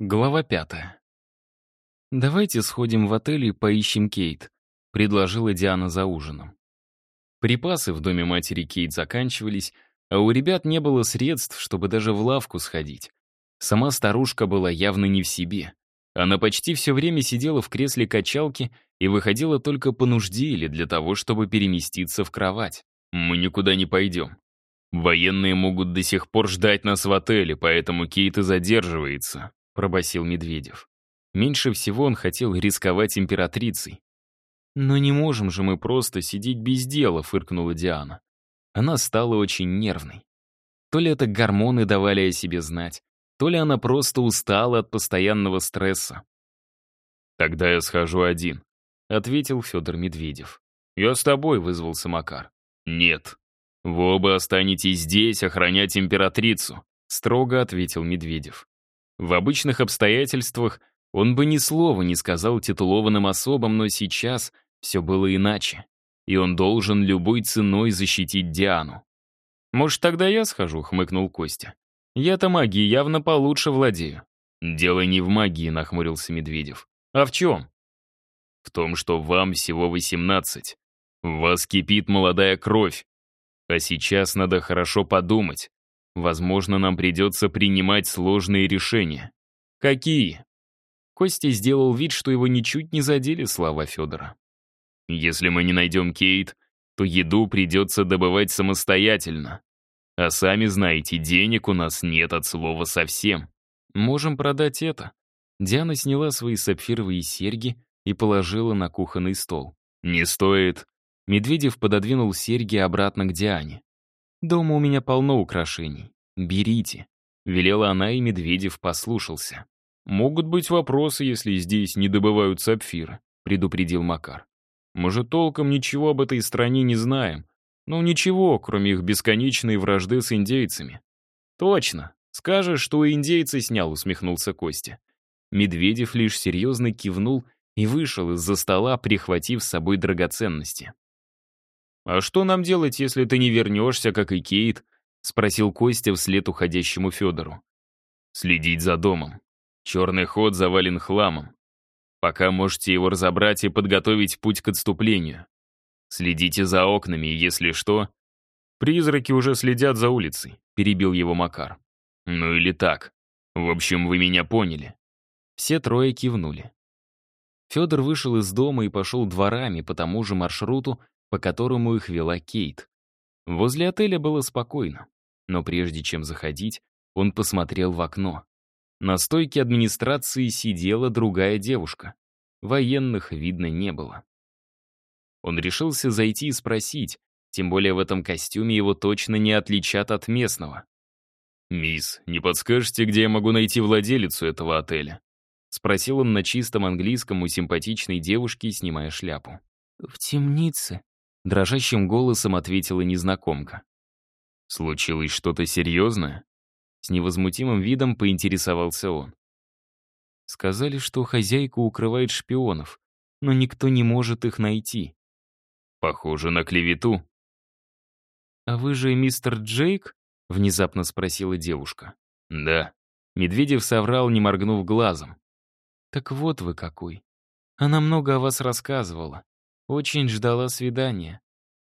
Глава пятая. «Давайте сходим в отель и поищем Кейт», — предложила Диана за ужином. Припасы в доме матери Кейт заканчивались, а у ребят не было средств, чтобы даже в лавку сходить. Сама старушка была явно не в себе. Она почти все время сидела в кресле качалки и выходила только по нужде или для того, чтобы переместиться в кровать. «Мы никуда не пойдем. Военные могут до сих пор ждать нас в отеле, поэтому Кейт и задерживается», пробасил Медведев. Меньше всего он хотел рисковать императрицей. «Но не можем же мы просто сидеть без дела», — фыркнула Диана. Она стала очень нервной. То ли это гормоны давали о себе знать, то ли она просто устала от постоянного стресса. «Тогда я схожу один», — ответил Федор Медведев. «Я с тобой», — вызвался Макар. «Нет. Вы оба останетесь здесь охранять императрицу», — строго ответил Медведев. В обычных обстоятельствах он бы ни слова не сказал титулованным особам, но сейчас все было иначе, и он должен любой ценой защитить Диану. «Может, тогда я схожу?» — хмыкнул Костя. «Я-то магией явно получше владею». «Дело не в магии», — нахмурился Медведев. «А в чем?» «В том, что вам всего восемнадцать. В вас кипит молодая кровь. А сейчас надо хорошо подумать, Возможно, нам придется принимать сложные решения. Какие? Костя сделал вид, что его ничуть не задели слова Федора. Если мы не найдем Кейт, то еду придется добывать самостоятельно. А сами знаете, денег у нас нет от слова совсем. Можем продать это. Диана сняла свои сапфировые серьги и положила на кухонный стол. Не стоит. Медведев пододвинул серьги обратно к Диане. «Дома у меня полно украшений. Берите», — велела она, и Медведев послушался. «Могут быть вопросы, если здесь не добывают сапфиры», — предупредил Макар. «Мы же толком ничего об этой стране не знаем. Ну ничего, кроме их бесконечной вражды с индейцами». «Точно. Скажешь, что и индейцы снял», — усмехнулся Костя. Медведев лишь серьезно кивнул и вышел из-за стола, прихватив с собой драгоценности. «А что нам делать, если ты не вернешься, как и Кейт?» — спросил Костя вслед уходящему Федору. «Следить за домом. Черный ход завален хламом. Пока можете его разобрать и подготовить путь к отступлению. Следите за окнами, если что...» «Призраки уже следят за улицей», — перебил его Макар. «Ну или так. В общем, вы меня поняли». Все трое кивнули. Федор вышел из дома и пошел дворами по тому же маршруту, по которому их вела Кейт. Возле отеля было спокойно, но прежде чем заходить, он посмотрел в окно. На стойке администрации сидела другая девушка. Военных видно не было. Он решился зайти и спросить, тем более в этом костюме его точно не отличат от местного. «Мисс, не подскажете, где я могу найти владелицу этого отеля?» Спросил он на чистом английском у симпатичной девушки, снимая шляпу. «В темнице», Дрожащим голосом ответила незнакомка. «Случилось что-то серьезное?» С невозмутимым видом поинтересовался он. Сказали, что хозяйка укрывает шпионов, но никто не может их найти. Похоже на клевету. «А вы же мистер Джейк?» — внезапно спросила девушка. «Да». Медведев соврал, не моргнув глазом. «Так вот вы какой. Она много о вас рассказывала. Очень ждала свидания.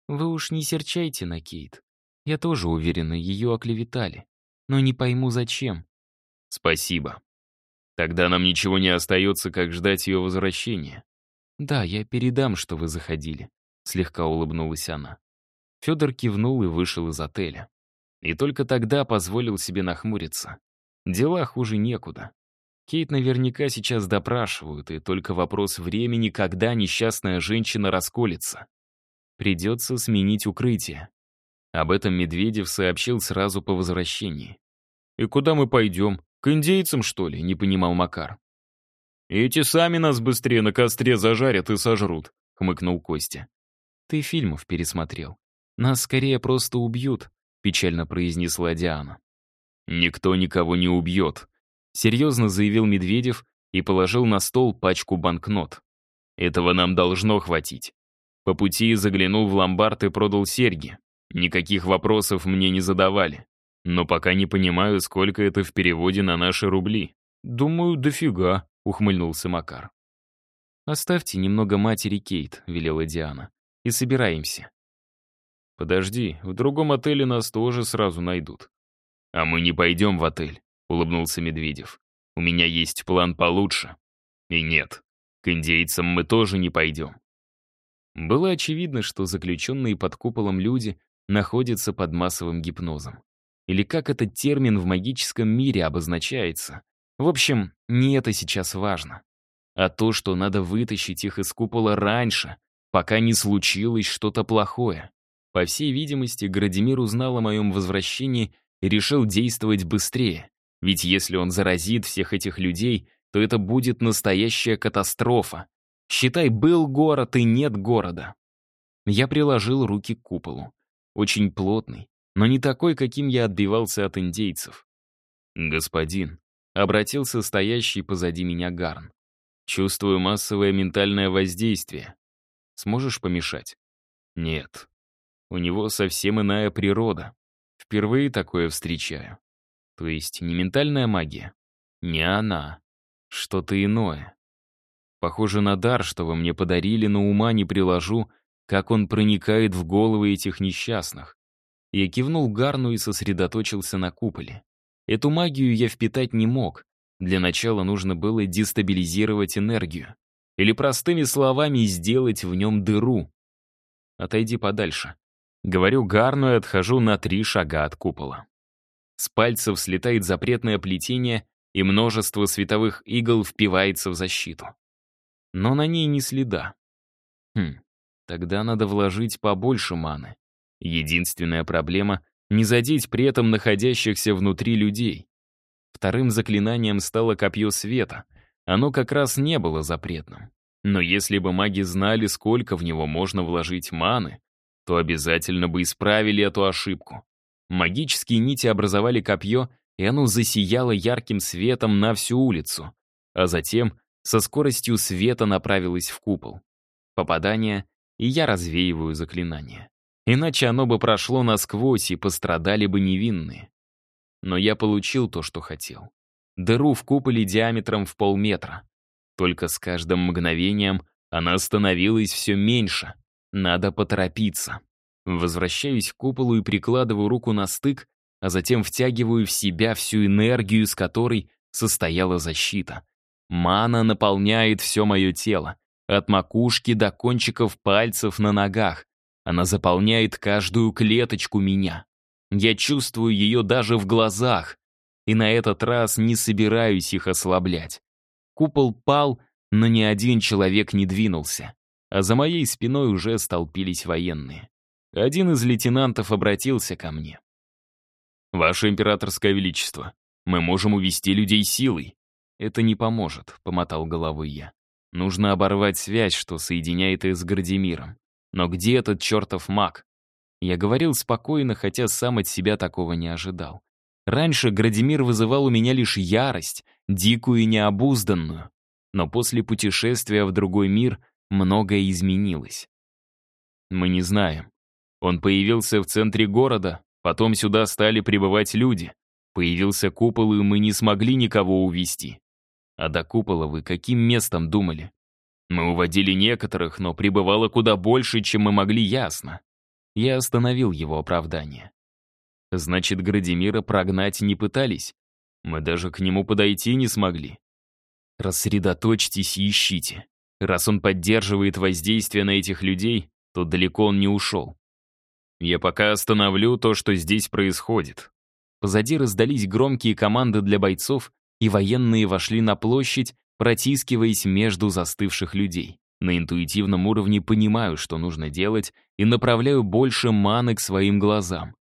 Вы уж не серчайте на Кейт. Я тоже уверена, ее оклеветали. Но не пойму, зачем. Спасибо. Тогда нам ничего не остается, как ждать ее возвращения. Да, я передам, что вы заходили. Слегка улыбнулась она. Федор кивнул и вышел из отеля. И только тогда позволил себе нахмуриться. Дела хуже некуда. Кейт наверняка сейчас допрашивают, и только вопрос времени, когда несчастная женщина расколется. Придется сменить укрытие. Об этом Медведев сообщил сразу по возвращении. «И куда мы пойдем? К индейцам, что ли?» — не понимал Макар. «Эти сами нас быстрее на костре зажарят и сожрут», — хмыкнул Костя. «Ты фильмов пересмотрел. Нас скорее просто убьют», — печально произнесла Диана. «Никто никого не убьет», серьезно заявил Медведев и положил на стол пачку банкнот. Этого нам должно хватить. По пути заглянул в ломбард и продал серьги. Никаких вопросов мне не задавали. Но пока не понимаю, сколько это в переводе на наши рубли. «Думаю, дофига», — ухмыльнулся Макар. «Оставьте немного матери Кейт», — велела Диана, — «и собираемся». «Подожди, в другом отеле нас тоже сразу найдут». «А мы не пойдем в отель», — улыбнулся Медведев. «У меня есть план получше». «И нет, к индейцам мы тоже не пойдем». Было очевидно, что заключенные под куполом люди находятся под массовым гипнозом. Или как этот термин в магическом мире обозначается. В общем, не это сейчас важно. А то, что надо вытащить их из купола раньше, пока не случилось что-то плохое. По всей видимости, Градимир узнал о моем возвращении и решил действовать быстрее. Ведь если он заразит всех этих людей, то это будет настоящая катастрофа. Считай, был город и нет города. Я приложил руки к куполу. Очень плотный, но не такой, каким я отбивался от индейцев. «Господин», — обратился стоящий позади меня Гарн, «чувствую массовое ментальное воздействие. Сможешь помешать?» «Нет, у него совсем иная природа. Впервые такое встречаю. То есть не ментальная магия? Не она. Что-то иное. Похоже на дар, что вы мне подарили, но ума не приложу, как он проникает в головы этих несчастных. Я кивнул Гарну и сосредоточился на куполе. Эту магию я впитать не мог. Для начала нужно было дестабилизировать энергию. Или простыми словами сделать в нем дыру. Отойди подальше. Говорю Гарну и отхожу на три шага от купола. С пальцев слетает запретное плетение, и множество световых игл впивается в защиту. Но на ней ни следа. Хм, тогда надо вложить побольше маны. Единственная проблема — не задеть при этом находящихся внутри людей. Вторым заклинанием стало копье света. Оно как раз не было запретным. Но если бы маги знали, сколько в него можно вложить маны, то обязательно бы исправили эту ошибку. Магические нити образовали копье, и оно засияло ярким светом на всю улицу, а затем со скоростью света направилось в купол. Попадание, и я развеиваю заклинание. Иначе оно бы прошло насквозь, и пострадали бы невинные. Но я получил то, что хотел. Дыру в куполе диаметром в полметра. Только с каждым мгновением она становилась все меньше — надо поторопиться. Возвращаюсь к куполу и прикладываю руку на стык, а затем втягиваю в себя всю энергию, с которой состояла защита. Мана наполняет все мое тело, от макушки до кончиков пальцев на ногах. Она заполняет каждую клеточку меня. Я чувствую ее даже в глазах, и на этот раз не собираюсь их ослаблять. Купол пал, но ни один человек не двинулся а за моей спиной уже столпились военные. Один из лейтенантов обратился ко мне. «Ваше императорское величество, мы можем увести людей силой». «Это не поможет», — помотал головой я. «Нужно оборвать связь, что соединяет их с Градимиром. Но где этот чертов маг?» Я говорил спокойно, хотя сам от себя такого не ожидал. Раньше Градимир вызывал у меня лишь ярость, дикую и необузданную. Но после путешествия в другой мир многое изменилось. Мы не знаем. Он появился в центре города, потом сюда стали прибывать люди. Появился купол, и мы не смогли никого увести. А до купола вы каким местом думали? Мы уводили некоторых, но прибывало куда больше, чем мы могли ясно. Я остановил его оправдание. Значит, Градимира прогнать не пытались? Мы даже к нему подойти не смогли. Рассредоточьтесь и ищите. Раз он поддерживает воздействие на этих людей, то далеко он не ушел. Я пока остановлю то, что здесь происходит. Позади раздались громкие команды для бойцов, и военные вошли на площадь, протискиваясь между застывших людей. На интуитивном уровне понимаю, что нужно делать, и направляю больше маны к своим глазам.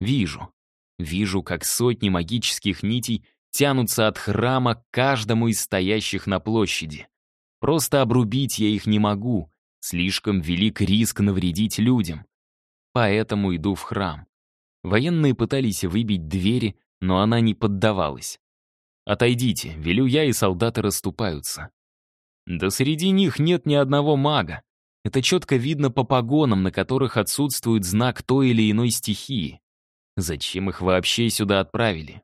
Вижу. Вижу, как сотни магических нитей тянутся от храма к каждому из стоящих на площади. Просто обрубить я их не могу. Слишком велик риск навредить людям. Поэтому иду в храм. Военные пытались выбить двери, но она не поддавалась. «Отойдите», — велю я, и солдаты расступаются. Да среди них нет ни одного мага. Это четко видно по погонам, на которых отсутствует знак той или иной стихии. Зачем их вообще сюда отправили?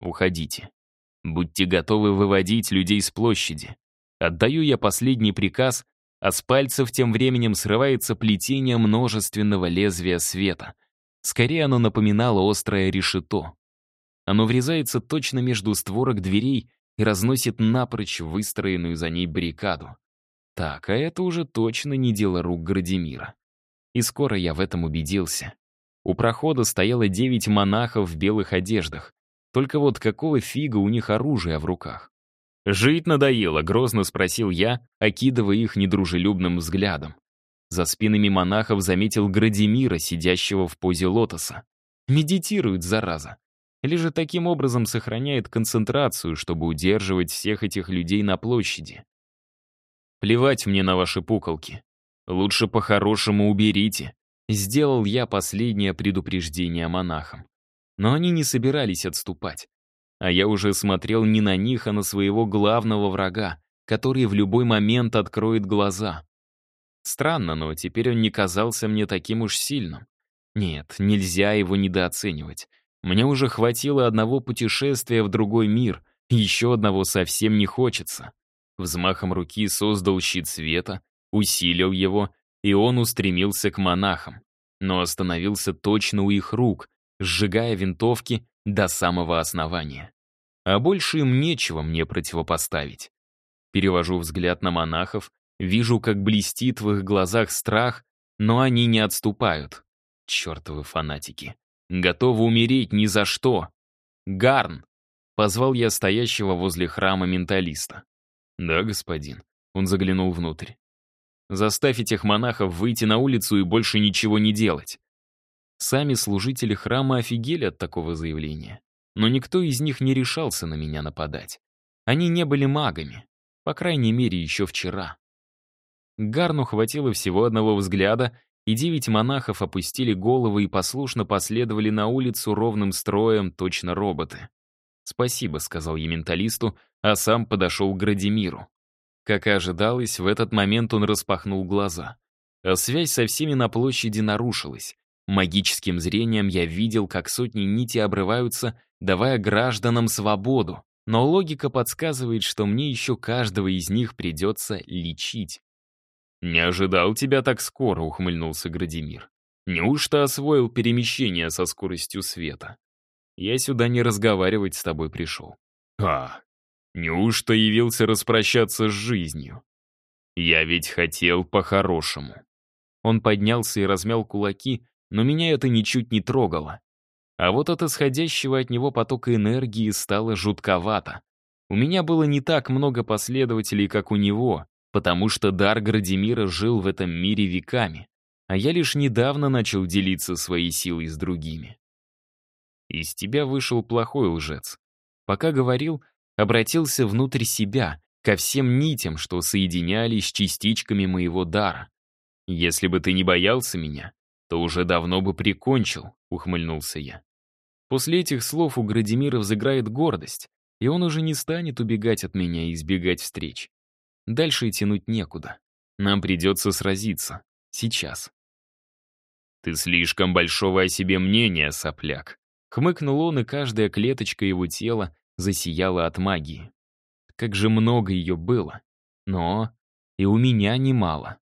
Уходите. Будьте готовы выводить людей с площади. Отдаю я последний приказ, а с пальцев тем временем срывается плетение множественного лезвия света. Скорее оно напоминало острое решето. Оно врезается точно между створок дверей и разносит напрочь выстроенную за ней баррикаду. Так, а это уже точно не дело рук Градимира. И скоро я в этом убедился. У прохода стояло девять монахов в белых одеждах. Только вот какого фига у них оружие в руках? «Жить надоело», — грозно спросил я, окидывая их недружелюбным взглядом. За спинами монахов заметил Градимира, сидящего в позе лотоса. Медитирует, зараза. Или же таким образом сохраняет концентрацию, чтобы удерживать всех этих людей на площади. Плевать мне на ваши пуколки. Лучше по-хорошему уберите. Сделал я последнее предупреждение монахам. Но они не собирались отступать. А я уже смотрел не на них, а на своего главного врага, который в любой момент откроет глаза. Странно, но теперь он не казался мне таким уж сильным. Нет, нельзя его недооценивать. Мне уже хватило одного путешествия в другой мир, еще одного совсем не хочется. Взмахом руки создал щит света, усилил его, и он устремился к монахам, но остановился точно у их рук, сжигая винтовки до самого основания. А больше им нечего мне противопоставить. Перевожу взгляд на монахов, вижу, как блестит в их глазах страх, но они не отступают. Чертовы фанатики. Готовы умереть ни за что. Гарн! Позвал я стоящего возле храма менталиста. «Да, господин». Он заглянул внутрь. «Заставь этих монахов выйти на улицу и больше ничего не делать. Сами служители храма офигели от такого заявления. Но никто из них не решался на меня нападать. Они не были магами. По крайней мере, еще вчера. Гарну хватило всего одного взгляда, и девять монахов опустили головы и послушно последовали на улицу ровным строем, точно роботы. «Спасибо», — сказал я менталисту, а сам подошел к Градимиру. Как и ожидалось, в этот момент он распахнул глаза. А связь со всеми на площади нарушилась. Магическим зрением я видел, как сотни нитей обрываются, давая гражданам свободу. Но логика подсказывает, что мне еще каждого из них придется лечить. «Не ожидал тебя так скоро», — ухмыльнулся Градимир. «Неужто освоил перемещение со скоростью света? Я сюда не разговаривать с тобой пришел». «А, неужто явился распрощаться с жизнью? Я ведь хотел по-хорошему». Он поднялся и размял кулаки, но меня это ничуть не трогало. А вот от исходящего от него потока энергии стало жутковато. У меня было не так много последователей, как у него, потому что дар Градимира жил в этом мире веками, а я лишь недавно начал делиться своей силой с другими. Из тебя вышел плохой лжец. Пока говорил, обратился внутрь себя, ко всем нитям, что соединялись с частичками моего дара. Если бы ты не боялся меня, то уже давно бы прикончил», — ухмыльнулся я. После этих слов у Градимира взыграет гордость, и он уже не станет убегать от меня и избегать встреч. Дальше и тянуть некуда. Нам придется сразиться. Сейчас. «Ты слишком большого о себе мнения, сопляк», — хмыкнул он, и каждая клеточка его тела засияла от магии. Как же много ее было. Но и у меня немало.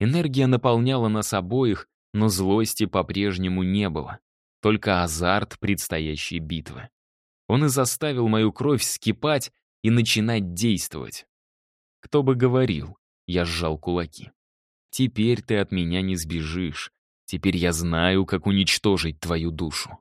Энергия наполняла нас обоих, но злости по-прежнему не было, только азарт предстоящей битвы. Он и заставил мою кровь скипать и начинать действовать. Кто бы говорил, я сжал кулаки. Теперь ты от меня не сбежишь. Теперь я знаю, как уничтожить твою душу.